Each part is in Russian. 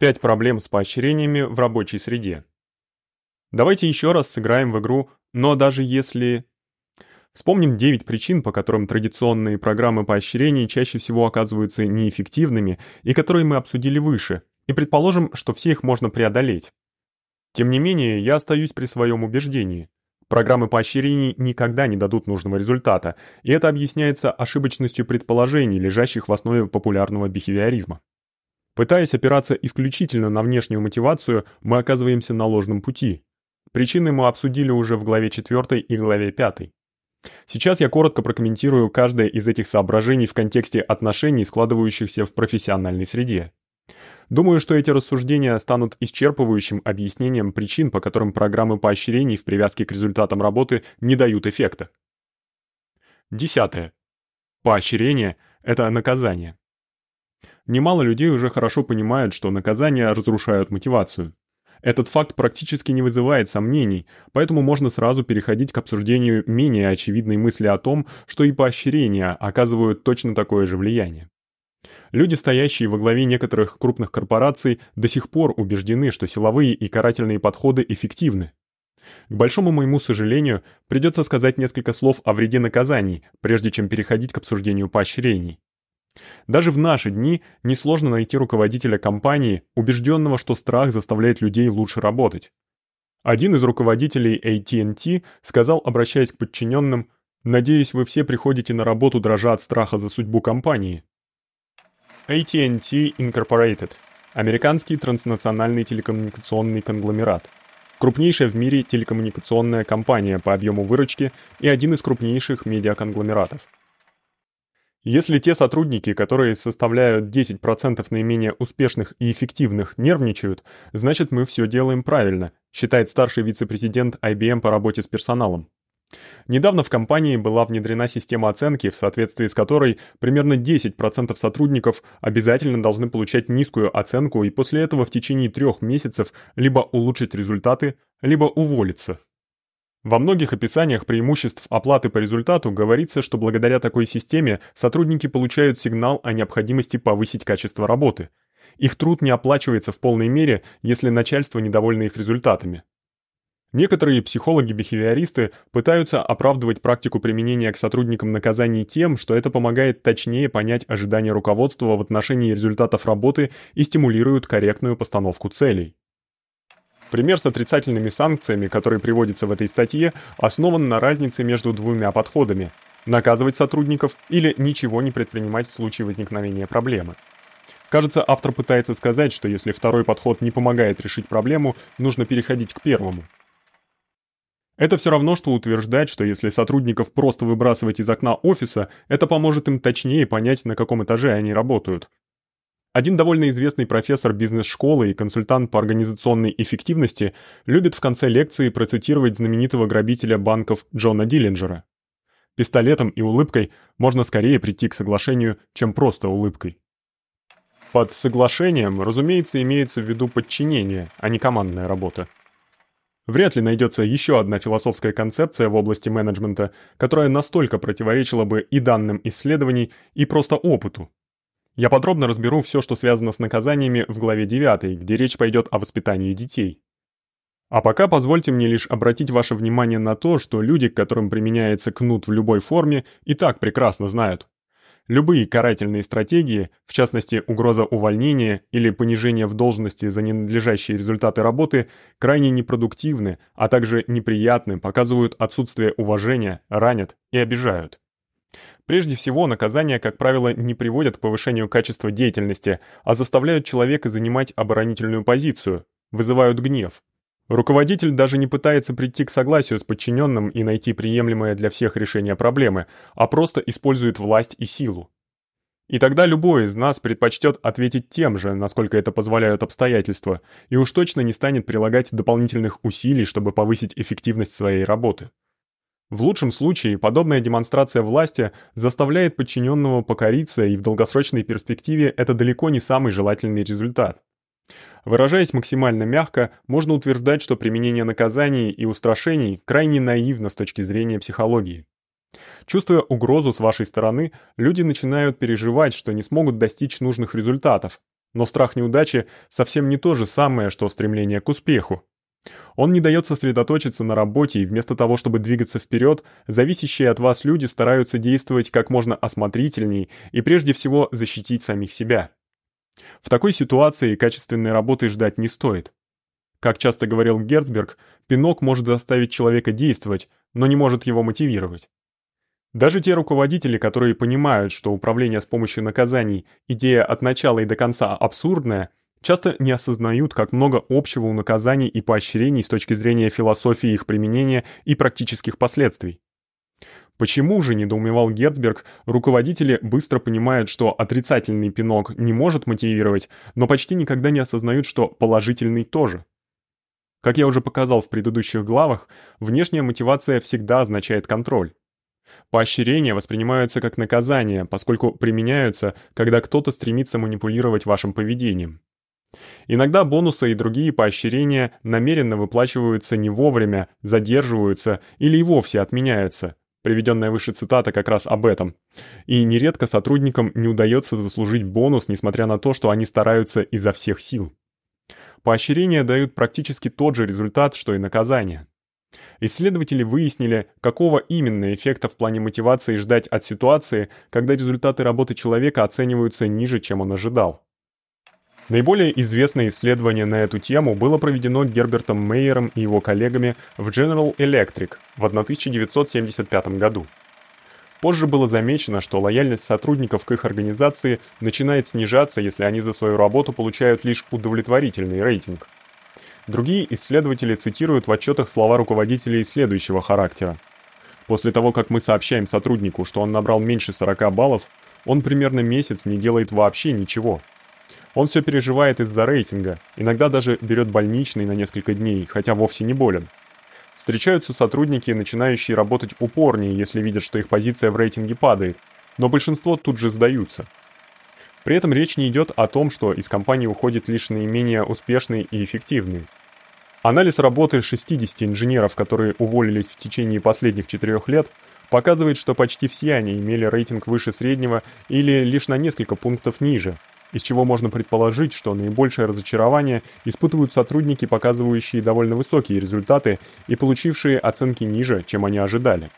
5 проблем с поощрениями в рабочей среде. Давайте еще раз сыграем в игру, но даже если Вспомним 9 причин, по которым традиционные программы поощрений чаще всего оказываются неэффективными и которые мы обсудили выше, и предположим, что все их можно преодолеть. Тем не менее, я остаюсь при своем убеждении. Программы поощрений никогда не дадут нужного результата, и это объясняется ошибочностью предположений, лежащих в основе популярного бихевиоризма. Пытаясь опираться исключительно на внешнюю мотивацию, мы оказываемся на ложном пути. Причины мы обсудили уже в главе 4 и главе 5. Сейчас я коротко прокомментирую каждое из этих соображений в контексте отношений, складывающихся в профессиональной среде. Думаю, что эти рассуждения станут исчерпывающим объяснением причин, по которым программы поощрений в привязке к результатам работы не дают эффекта. Десятое. Поощрение это наказание. Немало людей уже хорошо понимают, что наказания разрушают мотивацию. Этот факт практически не вызывает сомнений, поэтому можно сразу переходить к обсуждению менее очевидной мысли о том, что и поощрения оказывают точно такое же влияние. Люди, стоящие во главе некоторых крупных корпораций, до сих пор убеждены, что силовые и карательные подходы эффективны. К большому моему сожалению, придется сказать несколько слов о вреде наказаний, прежде чем переходить к обсуждению поощрений. Даже в наши дни несложно найти руководителя компании, убежденного, что страх заставляет людей лучше работать. Один из руководителей AT&T сказал, обращаясь к подчиненным: "Надеюсь, вы все приходите на работу дрожа от страха за судьбу компании". AT&T Incorporated американский транснациональный телекоммуникационный конгломерат. Крупнейшая в мире телекоммуникационная компания по объему выручки и один из крупнейших медиаконгломератов. Если те сотрудники, которые составляют 10% наименее успешных и эффективных, нервничают, значит мы всё делаем правильно, считает старший вице-президент IBM по работе с персоналом. Недавно в компании была внедрена система оценки, в соответствии с которой примерно 10% сотрудников обязательно должны получать низкую оценку и после этого в течение 3 месяцев либо улучшить результаты, либо уволиться. Во многих описаниях преимуществ оплаты по результату говорится, что благодаря такой системе сотрудники получают сигнал о необходимости повысить качество работы. Их труд не оплачивается в полной мере, если начальство недовольно их результатами. Некоторые психологи-бихевиористы пытаются оправдывать практику применения к сотрудникам наказаний тем, что это помогает точнее понять ожидания руководства в отношении результатов работы и стимулирует корректную постановку целей. Пример с отрицательными санкциями, который приводится в этой статье, основан на разнице между двумя подходами: наказывать сотрудников или ничего не предпринимать в случае возникновения проблемы. Кажется, автор пытается сказать, что если второй подход не помогает решить проблему, нужно переходить к первому. Это всё равно что утверждать, что если сотрудников просто выбрасывать из окна офиса, это поможет им точнее понять, на каком этаже они работают. Один довольно известный профессор бизнес-школы и консультант по организационной эффективности любит в конце лекции процитировать знаменитого грабителя банков Джона Диллинджера. Пистолетом и улыбкой можно скорее прийти к соглашению, чем просто улыбкой. Под соглашением, разумеется, имеется в виду подчинение, а не командная работа. Вряд ли найдется еще одна философская концепция в области менеджмента, которая настолько противоречила бы и данным исследований, и просто опыту, я подробно разберу всё, что связано с наказаниями в главе 9, где речь пойдёт о воспитании детей. А пока позвольте мне лишь обратить ваше внимание на то, что люди, к которым применяется кнут в любой форме, и так прекрасно знают. Любые карательные стратегии, в частности, угроза увольнения или понижение в должности за ненадлежащие результаты работы, крайне непродуктивны, а также неприятны, показывают отсутствие уважения, ранят и обижают. Прежде всего, наказания, как правило, не приводят к повышению качества деятельности, а заставляют человека занимать оборонительную позицию, вызывают гнев. Руководитель даже не пытается прийти к согласию с подчиненным и найти приемлемое для всех решение проблемы, а просто использует власть и силу. И тогда любой из нас предпочтет ответить тем же, насколько это позволяют обстоятельства, и уж точно не станет прилагать дополнительных усилий, чтобы повысить эффективность своей работы. В лучшем случае подобная демонстрация власти заставляет подчиненного покориться, и в долгосрочной перспективе это далеко не самый желательный результат. Выражаясь максимально мягко, можно утверждать, что применение наказаний и устрашений крайне наивно с точки зрения психологии. Чувствуя угрозу с вашей стороны, люди начинают переживать, что не смогут достичь нужных результатов, Но страх неудачи совсем не то же самое, что стремление к успеху. Он не даёт сосредоточиться на работе, и вместо того, чтобы двигаться вперёд, зависящие от вас люди стараются действовать как можно осмотрительней и прежде всего защитить самих себя. В такой ситуации качественной работы ждать не стоит. Как часто говорил Герцберг, пинок может заставить человека действовать, но не может его мотивировать. Даже те руководители, которые понимают, что управление с помощью наказаний идея от начала и до конца абсурдная, часто не осознают, как много общего у наказаний и поощрений с точки зрения философии их применения и практических последствий. Почему же, недоумевал Герцберг, руководители быстро понимают, что отрицательный пинок не может мотивировать, но почти никогда не осознают, что положительный тоже? Как я уже показал в предыдущих главах, внешняя мотивация всегда означает контроль. Поощрения воспринимаются как наказание, поскольку применяются, когда кто-то стремится манипулировать вашим поведением. Иногда бонусы и другие поощрения намеренно выплачиваются не вовремя, задерживаются или и вовсе отменяются. Приведенная выше цитата как раз об этом. И нередко сотрудникам не удается заслужить бонус, несмотря на то, что они стараются изо всех сил. Поощрения дают практически тот же результат, что и наказания. Исследователи выяснили, какого именно эффекта в плане мотивации ждать от ситуации, когда результаты работы человека оцениваются ниже, чем он ожидал. Наиболее известное исследование на эту тему было проведено Гербертом Мейером и его коллегами в General Electric в 1975 году. Позже было замечено, что лояльность сотрудников к их организации начинает снижаться, если они за свою работу получают лишь удовлетворительный рейтинг. Другие исследователи цитируют в отчетах слова руководителей следующего характера. После того, как мы сообщаем сотруднику, что он набрал меньше 40 баллов, он примерно месяц не делает вообще ничего. Он все переживает из-за рейтинга, иногда даже берет больничный на несколько дней, хотя вовсе не болен. Встречаются сотрудники, начинающие работать упорнее, если видят, что их позиция в рейтинге падает, но большинство тут же сдаются. При этом речь не идет о том, что из компании уходят лишь наименее успешные и эффективные. Анализ работы 60 инженеров, которые уволились в течение последних 4 лет, показывает, что почти все они имели рейтинг выше среднего или лишь на несколько пунктов ниже, из чего можно предположить, что наибольшее разочарование испытывают сотрудники, показывающие довольно высокие результаты и получившие оценки ниже, чем они ожидали.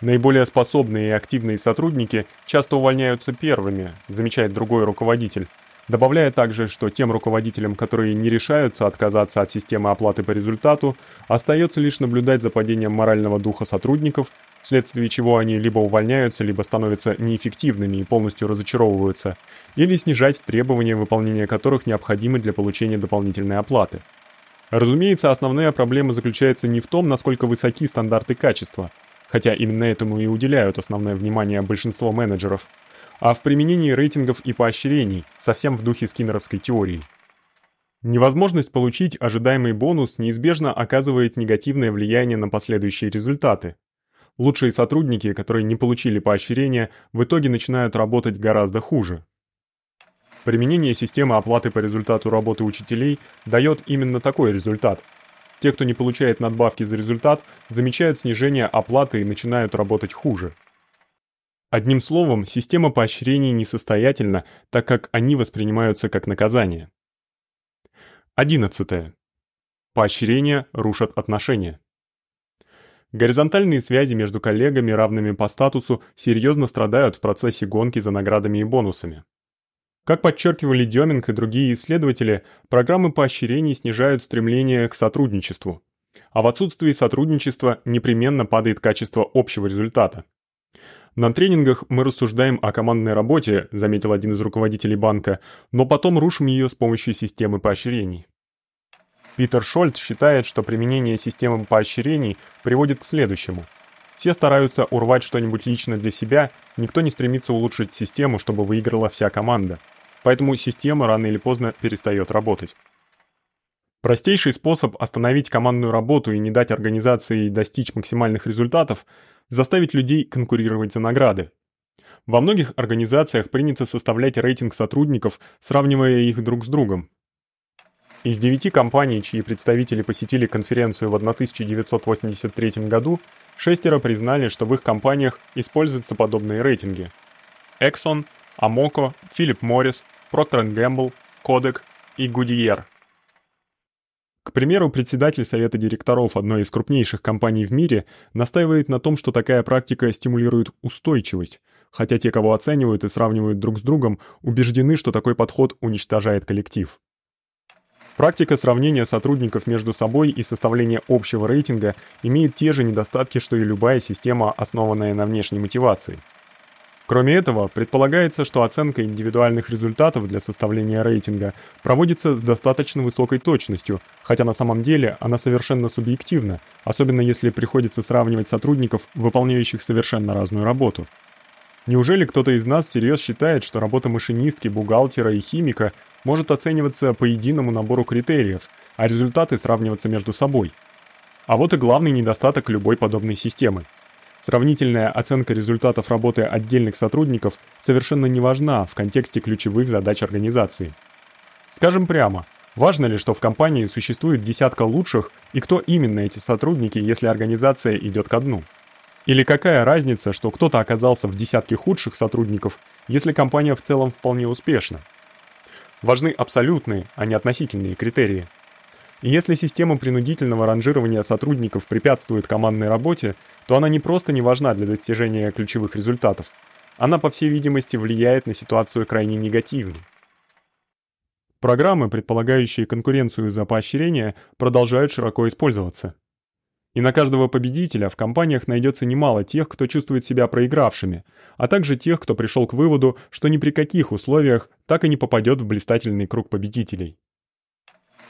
Наиболее способные и активные сотрудники часто увольняются первыми, замечает другой руководитель, добавляя также, что тем руководителям, которые не решаются отказаться от системы оплаты по результату, остается лишь наблюдать за падением морального духа сотрудников, вследствие чего они либо увольняются, либо становятся неэффективными и полностью разочаровываются, или снижать требования, выполнения которых необходимы для получения дополнительной оплаты. Разумеется, основная проблема заключается не в том, насколько высоки стандарты качества – хотя именно этому и уделяют основное внимание большинство менеджеров, а в применении рейтингов и поощрений, совсем в духе скиннеровской теории. Невозможность получить ожидаемый бонус неизбежно оказывает негативное влияние на последующие результаты. Лучшие сотрудники, которые не получили поощрения, в итоге начинают работать гораздо хуже. Применение системы оплаты по результату работы учителей даёт именно такой результат – те, кто не получает надбавки за результат, замечают снижение оплаты и начинают работать хуже. Одним словом, система поощрений несостоятельна, так как они воспринимаются как наказание. 11. Поощрения рушат отношения. Горизонтальные связи между коллегами, равными по статусу, серьезно страдают в процессе гонки за наградами и бонусами. Как подчеркивали Деминг и другие исследователи, программы поощрений снижают стремление к сотрудничеству. А в отсутствии сотрудничества непременно падает качество общего результата. На тренингах мы рассуждаем о командной работе, заметил один из руководителей банка, но потом рушим её с помощью системы поощрений. Питер Шольц считает, что применение системы поощрений приводит к следующему: все стараются урвать что-нибудь лично для себя, никто не стремится улучшить систему, чтобы выиграла вся команда. Поэтому система рано или поздно перестаёт работать. Простейший способ остановить командную работу и не дать организации достичь максимальных результатов заставить людей конкурировать за награды. Во многих организациях принято составлять рейтинг сотрудников, сравнивая их друг с другом. Из девяти компаний, чьи представители посетили конференцию в 1983 году, шестеро признали, что в их компаниях используются подобные рейтинги. Exxon, Amoco, Philip Morris, Procter Gamble, Kodak и Goodyear. К примеру, председатель совета директоров одной из крупнейших компаний в мире настаивает на том, что такая практика стимулирует устойчивость, хотя те, кого оценивают и сравнивают друг с другом, убеждены, что такой подход уничтожает коллектив. Практика сравнения сотрудников между собой и составления общего рейтинга имеет те же недостатки, что и любая система, основанная на внешней мотивации. Кроме этого, предполагается, что оценка индивидуальных результатов для составления рейтинга проводится с достаточно высокой точностью, хотя на самом деле она совершенно субъективна, особенно если приходится сравнивать сотрудников, выполняющих совершенно разную работу. Неужели кто-то из нас всерьез считает, что работа машинистки, бухгалтера и химика может оцениваться по единому набору критериев, а результаты сравниваться между собой? А вот и главный недостаток любой подобной системы. Сравнительная оценка результатов работы отдельных сотрудников совершенно не важна в контексте ключевых задач организации. Скажем прямо, важно ли, что в компании существует десятка лучших, и кто именно эти сотрудники, если организация идёт ко дну? Или какая разница, что кто-то оказался в десятке худших сотрудников, если компания в целом вполне успешна? Важны абсолютные, а не относительные критерии. Если система принудительного ранжирования сотрудников препятствует командной работе, то она не просто не важна для достижения ключевых результатов. Она, по всей видимости, влияет на ситуацию крайне негативно. Программы, предполагающие конкуренцию за поощрение, продолжают широко использоваться. И на каждого победителя в компаниях найдется немало тех, кто чувствует себя проигравшими, а также тех, кто пришел к выводу, что ни при каких условиях так и не попадет в блистательный круг победителей.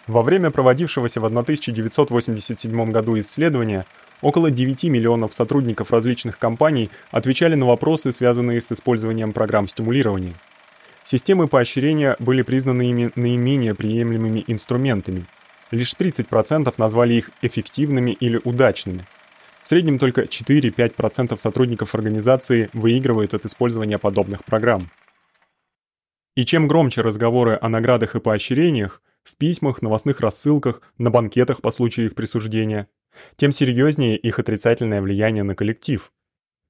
Во время проводившегося в 1987 году исследования около 9 миллионов сотрудников различных компаний отвечали на вопросы, связанные с использованием программ стимулирования. Системы поощрения были признаны ими наименее приемлемыми инструментами – Лишь 30% назвали их эффективными или удачными. В среднем только 4-5% сотрудников организации выигрывают от использования подобных программ. И чем громче разговоры о наградах и поощрениях в письмах, новостных рассылках, на банкетах по случаю их присуждения, тем серьезнее их отрицательное влияние на коллектив.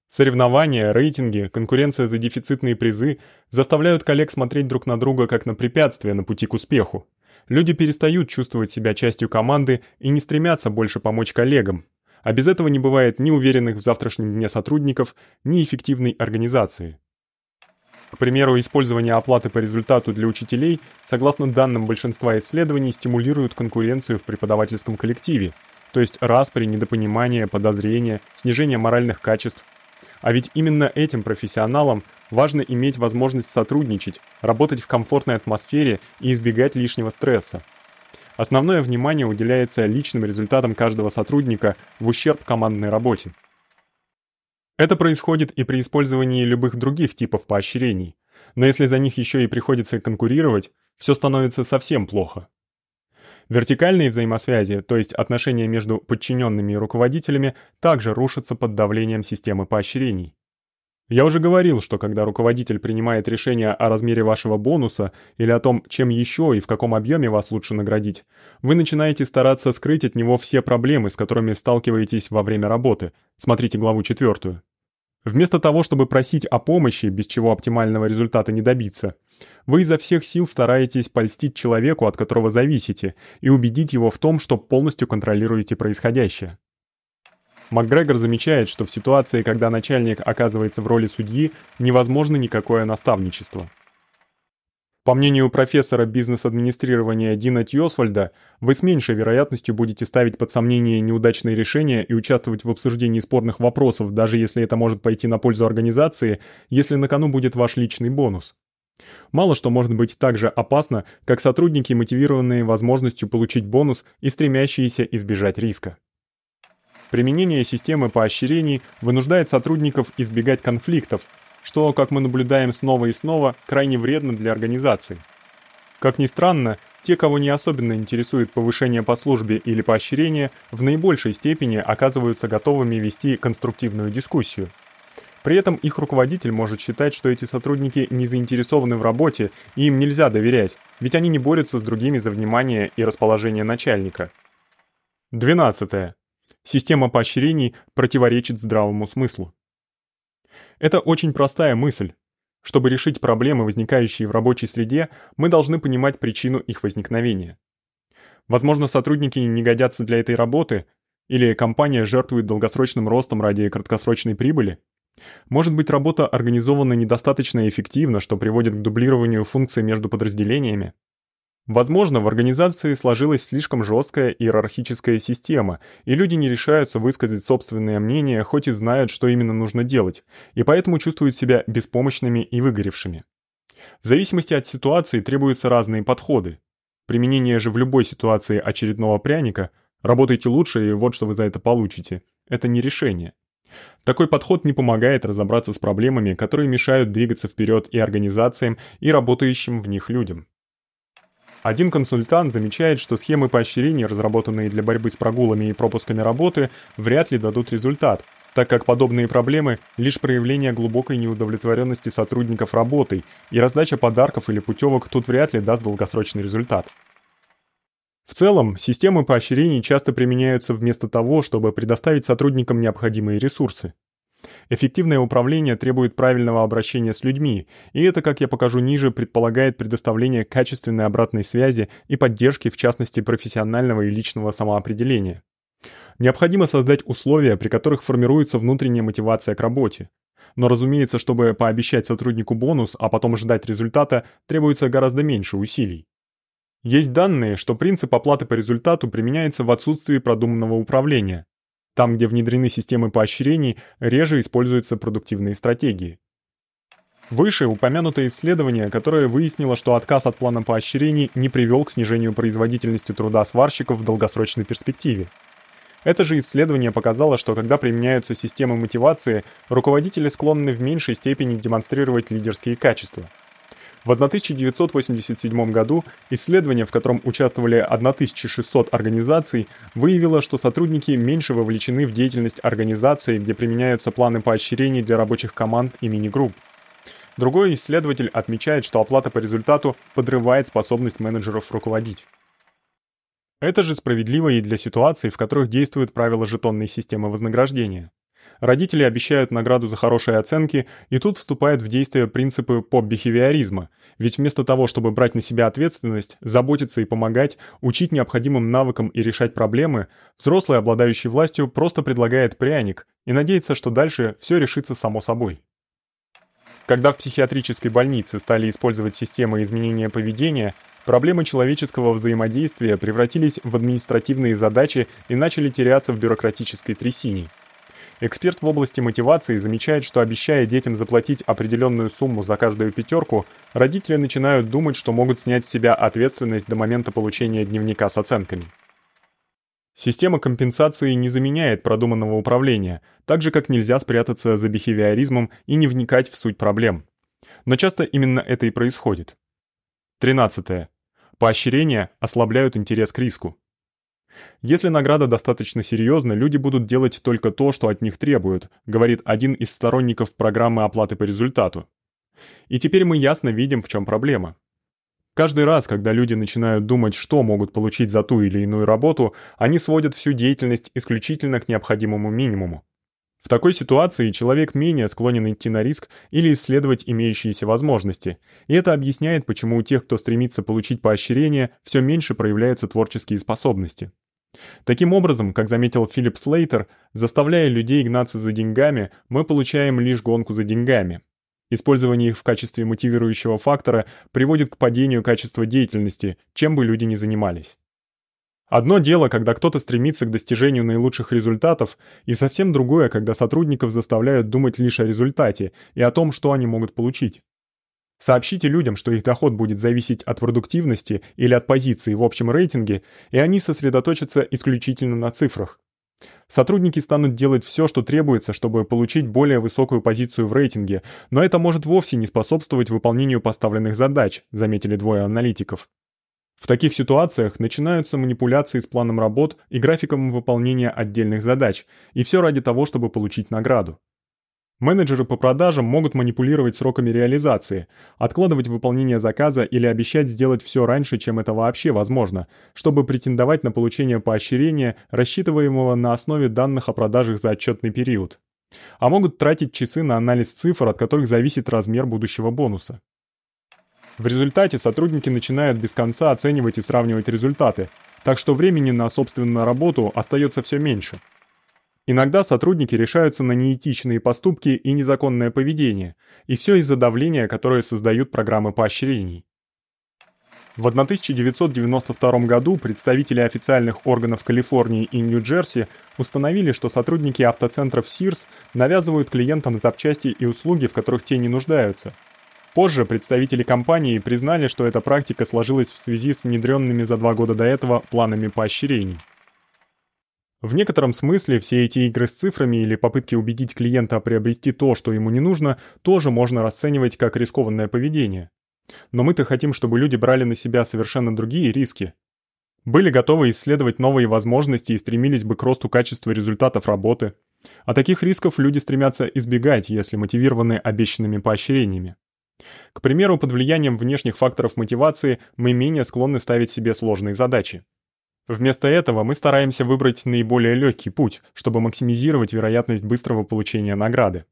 Соревнования, рейтинги, конкуренция за дефицитные призы заставляют коллег смотреть друг на друга как на препятствие на пути к успеху люди перестают чувствовать себя частью команды и не стремятся больше помочь коллегам. А без этого не бывает ни уверенных в завтрашнем дне сотрудников, ни эффективной организации. К примеру, использование оплаты по результату для учителей, согласно данным большинства исследований, стимулирует конкуренцию в преподавательском коллективе, то есть распри, недопонимание, подозрения, снижение моральных качеств. А ведь именно этим профессионалам Важно иметь возможность сотрудничать, работать в комфортной атмосфере и избегать лишнего стресса. Основное внимание уделяется личным результатам каждого сотрудника в ущерб командной работе. Это происходит и при использовании любых других типов поощрений. Но если за них еще и приходится конкурировать, все становится совсем плохо. Вертикальные взаимосвязи, то есть отношения между подчиненными и руководителями, также рушатся под давлением системы поощрений. Я уже говорил, что когда руководитель принимает решение о размере вашего бонуса или о том, чем еще и в каком объеме вас лучше наградить, вы начинаете стараться скрыть от него все проблемы, с которыми сталкиваетесь во время работы. Смотрите главу 4. Вместо того, чтобы просить о помощи, без чего оптимального результата не добиться, вы изо всех сил стараетесь польстить человеку, от которого зависите, и убедить его в том, что полностью контролируете происходящее. МакГрегор замечает, что в ситуации, когда начальник оказывается в роли судьи, невозможно никакое наставничество. По мнению профессора бизнес-администрирования Дина Тьосвальда, вы с меньшей вероятностью будете ставить под сомнение неудачные решения и участвовать в обсуждении спорных вопросов, даже если это может пойти на пользу организации, если на кону будет ваш личный бонус. Мало что может быть так же опасно, как сотрудники, мотивированные возможностью получить бонус и стремящиеся избежать риска. Применение системы поощрений вынуждает сотрудников избегать конфликтов, что, как мы наблюдаем снова и снова, крайне вредно для организации. Как ни странно, те, кого не особенно интересует повышение по службе или поощрение, в наибольшей степени оказываются готовыми вести конструктивную дискуссию. При этом их руководитель может считать, что эти сотрудники не заинтересованы в работе и им нельзя доверять, ведь они не борются с другими за внимание и расположение начальника. 12. Система поощрений противоречит здравому смыслу. Это очень простая мысль. Чтобы решить проблемы, возникающие в рабочей среде, мы должны понимать причину их возникновения. Возможно, сотрудники не годятся для этой работы, или компания жертвует долгосрочным ростом ради краткосрочной прибыли. Может быть, работа организована недостаточно эффективно, что приводит к дублированию функций между подразделениями. Возможно, в организации сложилась слишком жесткая иерархическая система, и люди не решаются высказать собственное мнение, хоть и знают, что именно нужно делать, и поэтому чувствуют себя беспомощными и выгоревшими. В зависимости от ситуации требуются разные подходы. Применение же в любой ситуации очередного пряника «работайте лучше и вот что вы за это получите» — это не решение. Такой подход не помогает разобраться с проблемами, которые мешают двигаться вперед и организациям, и работающим в них людям. Один консультант замечает, что схемы поощрения, разработанные для борьбы с прогулами и пропусками работы, вряд ли дадут результат, так как подобные проблемы лишь проявление глубокой неудовлетворенности сотрудников работой, и раздача подарков или путевок тут вряд ли даст долгосрочный результат. В целом, системы поощрений часто применяются вместо того, чтобы предоставить сотрудникам необходимые ресурсы. Эффективное управление требует правильного обращения с людьми, и это, как я покажу ниже, предполагает предоставление качественной обратной связи и поддержки, в частности, профессионального и личного самоопределения. Необходимо создать условия, при которых формируется внутренняя мотивация к работе. Но, разумеется, чтобы пообещать сотруднику бонус, а потом ждать результата, требуется гораздо меньше усилий. Есть данные, что принцип оплаты по результату применяется в отсутствии продуманного управления. Там, где внедрены системы поощрений, реже используются продуктивные стратегии. Выше упомянутое исследование, которое выяснило, что отказ от плана поощрений не привел к снижению производительности труда сварщиков в долгосрочной перспективе. Это же исследование показало, что когда применяются системы мотивации, руководители склонны в меньшей степени демонстрировать лидерские качества. В 1987 году исследование, в котором участвовали 1600 организаций, выявило, что сотрудники меньше вовлечены в деятельность организации, где применяются планы поощрений для рабочих команд и мини-групп. Другой исследователь отмечает, что оплата по результату подрывает способность менеджеров руководить. Это же справедливо и для ситуаций, в которых действуют правила жетонной системы вознаграждения. Родители обещают награду за хорошие оценки, и тут вступают в действие принципы поп-бихевиоризма. Ведь вместо того, чтобы брать на себя ответственность, заботиться и помогать, учить необходимым навыкам и решать проблемы, взрослый, обладающий властью, просто предлагает пряник и надеется, что дальше все решится само собой. Когда в психиатрической больнице стали использовать системы изменения поведения, проблемы человеческого взаимодействия превратились в административные задачи и начали теряться в бюрократической трясине. Эксперт в области мотивации замечает, что обещая детям заплатить определенную сумму за каждую пятерку, родители начинают думать, что могут снять с себя ответственность до момента получения дневника с оценками. Система компенсации не заменяет продуманного управления, так же как нельзя спрятаться за бихевиоризмом и не вникать в суть проблем. Но часто именно это и происходит. 13. Поощрения ослабляют интерес к риску. Если награда достаточно серьезна, люди будут делать только то, что от них требуют, говорит один из сторонников программы оплаты по результату. И теперь мы ясно видим, в чем проблема. Каждый раз, когда люди начинают думать, что могут получить за ту или иную работу, они сводят всю деятельность исключительно к необходимому минимуму. В такой ситуации человек менее склонен идти на риск или исследовать имеющиеся возможности, и это объясняет, почему у тех, кто стремится получить поощрение, все меньше проявляются творческие способности. Таким образом, как заметил Филипп Слейтер, заставляя людей гнаться за деньгами, мы получаем лишь гонку за деньгами. Использование их в качестве мотивирующего фактора приводит к падению качества деятельности, чем бы люди ни занимались. Одно дело, когда кто-то стремится к достижению наилучших результатов, и совсем другое, когда сотрудников заставляют думать лишь о результате и о том, что они могут получить. Сообщите людям, что их доход будет зависеть от продуктивности или от позиции в общем рейтинге, и они сосредоточатся исключительно на цифрах. Сотрудники станут делать все, что требуется, чтобы получить более высокую позицию в рейтинге, но это может вовсе не способствовать выполнению поставленных задач, заметили двое аналитиков. В таких ситуациях начинаются манипуляции с планом работ и графиком выполнения отдельных задач, и все ради того, чтобы получить награду. Менеджеры по продажам могут манипулировать сроками реализации, откладывать выполнение заказа или обещать сделать все раньше, чем это вообще возможно, чтобы претендовать на получение поощрения, рассчитываемого на основе данных о продажах за отчетный период. а могут тратить часы на анализ цифр, от которых зависит размер будущего бонуса. В результате сотрудники начинают без конца оценивать и сравнивать результаты, так что времени на собственную работу остаётся всё меньше. Иногда сотрудники решаются на неэтичные поступки и незаконное поведение, и всё из-за давления, которое создают программы поощрений. В 1992 году представители официальных органов Калифорнии и Нью-Джерси установили, что сотрудники автоцентров Sears навязывают клиентам запчасти и услуги, в которых те не нуждаются. Позже представители компании признали, что эта практика сложилась в связи с внедрёнными за два года до этого планами поощрений. В некотором смысле все эти игры с цифрами или попытки убедить клиента приобрести то, что ему не нужно, тоже можно расценивать как рискованное поведение. Но мы-то хотим, чтобы люди брали на себя совершенно другие риски. Были готовы исследовать новые возможности и стремились бы к росту качества результатов работы. А таких рисков люди стремятся избегать, если мотивированы обещанными поощрениями. К примеру, под влиянием внешних факторов мотивации мы менее склонны ставить себе сложные задачи. Вместо этого мы стараемся выбрать наиболее лёгкий путь, чтобы максимизировать вероятность быстрого получения награды.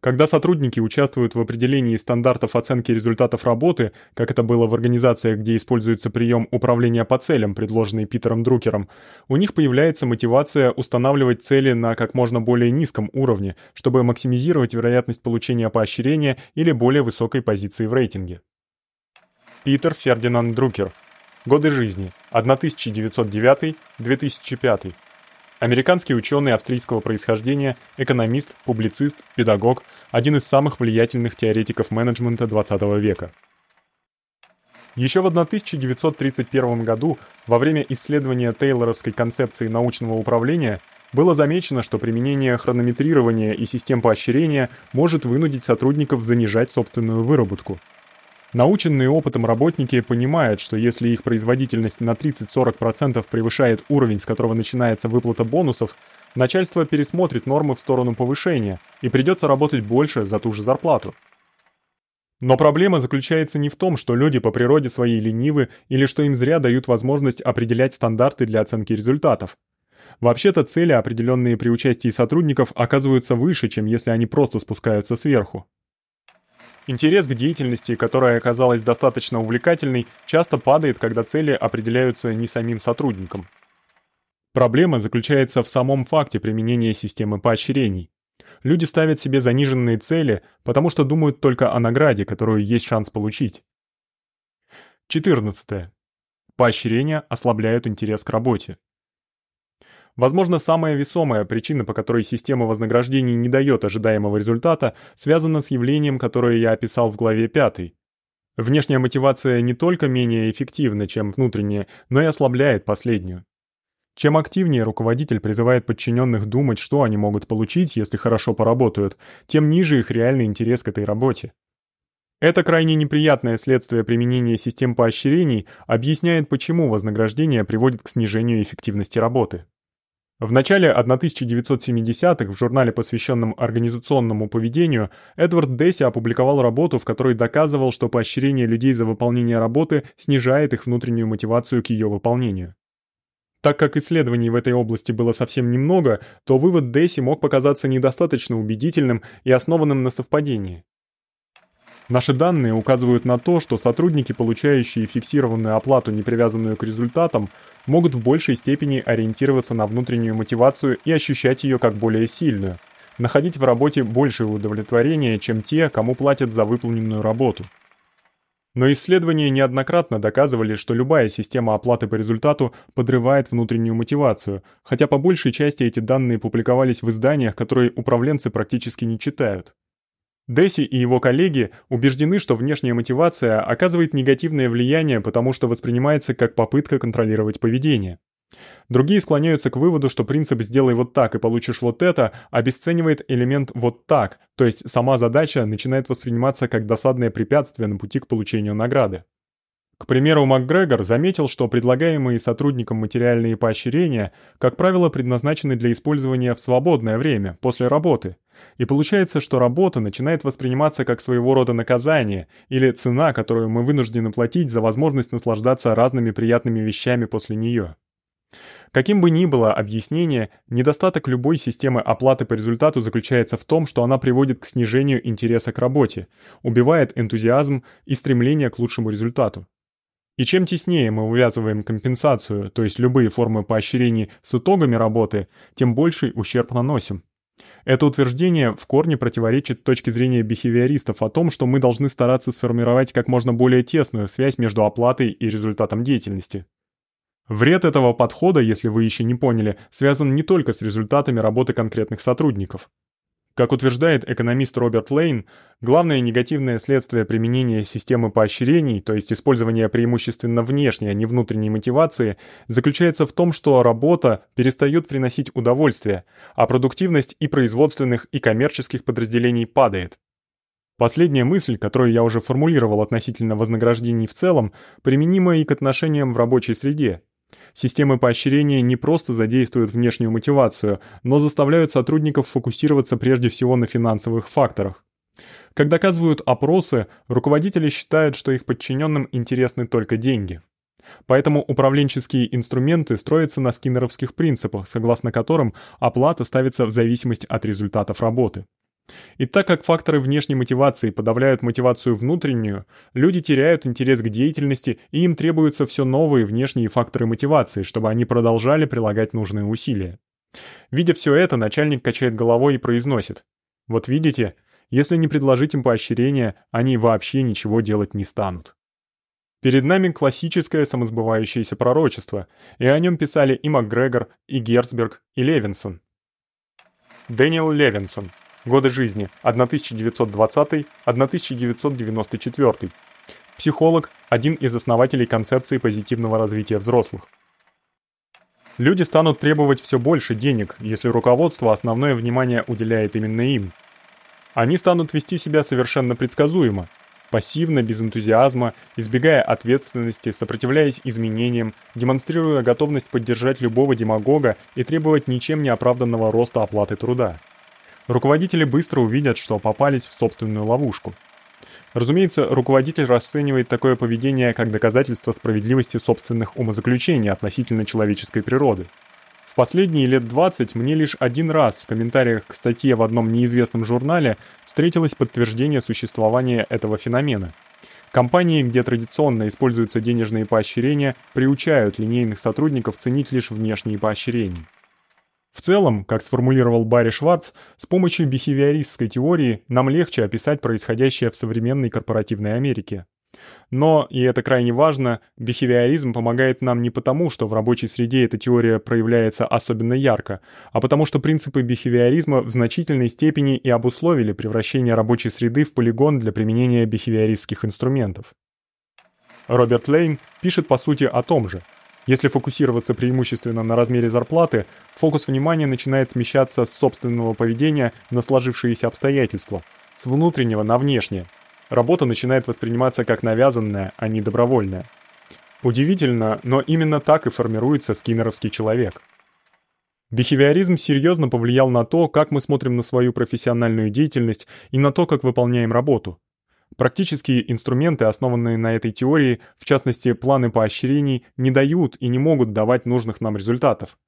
Когда сотрудники участвуют в определении стандартов оценки результатов работы, как это было в организациях, где используется прием управления по целям, предложенный Питером Друкером, у них появляется мотивация устанавливать цели на как можно более низком уровне, чтобы максимизировать вероятность получения поощрения или более высокой позиции в рейтинге. Питер Фердинанд Друкер. Годы жизни: 1909-2005. Американский учёный австрийского происхождения, экономист, публицист, педагог, один из самых влиятельных теоретиков менеджмента XX века. Ещё в 1931 году, во время исследования тейлоровской концепции научного управления, было замечено, что применение хронометрирования и систем поощрения может вынудить сотрудников занижать собственную выработку. Наученные опытом работники понимают, что если их производительность на 30-40% превышает уровень, с которого начинается выплата бонусов, начальство пересмотрит нормы в сторону повышения и придётся работать больше за ту же зарплату. Но проблема заключается не в том, что люди по природе своей ленивы или что им зря дают возможность определять стандарты для оценки результатов. Вообще-то цели, определённые при участии сотрудников, оказываются выше, чем если они просто спускаются сверху. Интерес к деятельности, которая оказалась достаточно увлекательной, часто падает, когда цели определяются не самим сотрудником. Проблема заключается в самом факте применения системы поощрений. Люди ставят себе заниженные цели, потому что думают только о награде, которую есть шанс получить. 14. Поощрения ослабляют интерес к работе. Возможно, самая весомая причина, по которой система вознаграждений не даёт ожидаемого результата, связана с явлением, которое я описал в главе 5. Внешняя мотивация не только менее эффективна, чем внутренняя, но и ослабляет последнюю. Чем активнее руководитель призывает подчинённых думать, что они могут получить, если хорошо поработают, тем ниже их реальный интерес к этой работе. Это крайне неприятное следствие применения систем поощрений объясняет, почему вознаграждение приводит к снижению эффективности работы. В начале 1970-х в журнале, посвященном организационному поведению, Эдвард Десси опубликовал работу, в которой доказывал, что поощрение людей за выполнение работы снижает их внутреннюю мотивацию к её выполнению. Так как исследований в этой области было совсем немного, то вывод Десси мог показаться недостаточно убедительным и основанным на совпадении. Наши данные указывают на то, что сотрудники, получающие фиксированную оплату, не привязанную к результатам, могут в большей степени ориентироваться на внутреннюю мотивацию и ощущать её как более сильную, находить в работе большее удовлетворение, чем те, кому платят за выполненную работу. Но исследования неоднократно доказывали, что любая система оплаты по результату подрывает внутреннюю мотивацию, хотя по большей части эти данные публиковались в изданиях, которые управленцы практически не читают. Десси и его коллеги убеждены, что внешняя мотивация оказывает негативное влияние, потому что воспринимается как попытка контролировать поведение. Другие склоняются к выводу, что принцип «сделай вот так и получишь вот это» обесценивает элемент «вот так», то есть сама задача начинает восприниматься как досадное препятствие на пути к получению награды. К примеру, МакГрегор заметил, что предлагаемые сотрудникам материальные поощрения, как правило, предназначены для использования в свободное время, после работы. И получается, что работа начинает восприниматься как своего рода наказание или цена, которую мы вынуждены платить за возможность наслаждаться разными приятными вещами после неё. Каким бы ни было объяснение, недостаток любой системы оплаты по результату заключается в том, что она приводит к снижению интереса к работе, убивает энтузиазм и стремление к лучшему результату. И чем теснее мы увязываем компенсацию, то есть любые формы поощрений с итогами работы, тем больший ущерб наносим. Это утверждение в корне противоречит точке зрения бихевиористов о том, что мы должны стараться сформировать как можно более тесную связь между оплатой и результатом деятельности. Вред этого подхода, если вы еще не поняли, связан не только с результатами работы конкретных сотрудников. Как утверждает экономист Роберт Лейн, главное негативное следствие применения системы поощрений, то есть использования преимущественно внешней, а не внутренней мотивации, заключается в том, что работа перестаёт приносить удовольствие, а продуктивность и производственных, и коммерческих подразделений падает. Последняя мысль, которую я уже формулировал относительно вознаграждений в целом, применима и к отношениям в рабочей среде. Системы поощрения не просто задействуют внешнюю мотивацию, но заставляют сотрудников фокусироваться прежде всего на финансовых факторах. Как доказывают опросы, руководители считают, что их подчиненным интересны только деньги. Поэтому управленческие инструменты строятся на скиннеровских принципах, согласно которым оплата ставится в зависимости от результатов работы. И так как факторы внешней мотивации подавляют мотивацию внутреннюю, люди теряют интерес к деятельности, и им требуются все новые внешние факторы мотивации, чтобы они продолжали прилагать нужные усилия. Видя все это, начальник качает головой и произносит: "Вот видите, если не предложить им поощрения, они вообще ничего делать не станут". Перед нами классическое самосбывающееся пророчество, и о нем писали и МакГрегор, и Герцберг, и Левинсон. Дэниел Левинсон Годы жизни 1920-1994. Психолог, один из основателей концепции позитивного развития взрослых. Люди станут требовать всё больше денег, если руководство основное внимание уделяет именно им. Они станут вести себя совершенно предсказуемо, пассивно, без энтузиазма, избегая ответственности, сопротивляясь изменениям, демонстрируя готовность поддержать любого демагога и требовать ничем не оправданного роста оплаты труда. Руководители быстро увидят, что попались в собственную ловушку. Разумеется, руководитель расценивает такое поведение как доказательство справедливости собственных умозаключений относительно человеческой природы. В последние лет 20 мне лишь один раз в комментариях к статье в одном неизвестном журнале встретилось подтверждение существования этого феномена. Компании, где традиционно используются денежные поощрения, приучают линейных сотрудников ценить лишь внешние поощрения. В целом, как сформулировал Барри Шварц, с помощью бихевиористской теории нам легче описать происходящее в современной корпоративной Америке. Но, и это крайне важно, бихевиоризм помогает нам не потому, что в рабочей среде эта теория проявляется особенно ярко, а потому что принципы бихевиоризма в значительной степени и обусловили превращение рабочей среды в полигон для применения бихевиористских инструментов. Роберт Лейн пишет по сути о том же – если фокусироваться преимущественно на размере зарплаты, фокус внимания начинает смещаться с собственного поведения на сложившиеся обстоятельства, с внутреннего на внешнее. Работа начинает восприниматься как навязанная, а не добровольная. Удивительно, но именно так и формируется скиннеровский человек. Бихевиоризм серьезно повлиял на то, как мы смотрим на свою профессиональную деятельность и на то, как выполняем работу. Практические инструменты, основанные на этой теории, в частности, планы поощрений, не дают и не могут давать нужных нам результатов.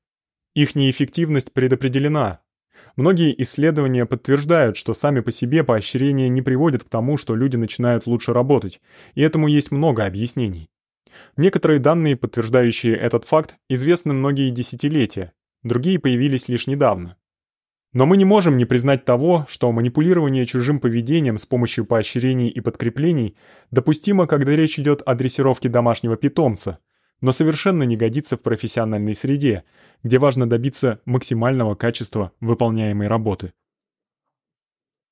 Их неэффективность предопределена. Многие исследования подтверждают, что сами по себе поощрения не приводят к тому, что люди начинают лучше работать, и этому есть много объяснений. Некоторые данные, подтверждающие этот факт, известны многие десятилетия, другие появились лишь недавно. Но мы не можем не признать того, что манипулирование чужим поведением с помощью поощрений и подкреплений допустимо, когда речь идёт о дрессировке домашнего питомца, но совершенно не годится в профессиональной среде, где важно добиться максимального качества выполняемой работы.